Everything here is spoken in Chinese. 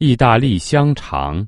意大利香肠。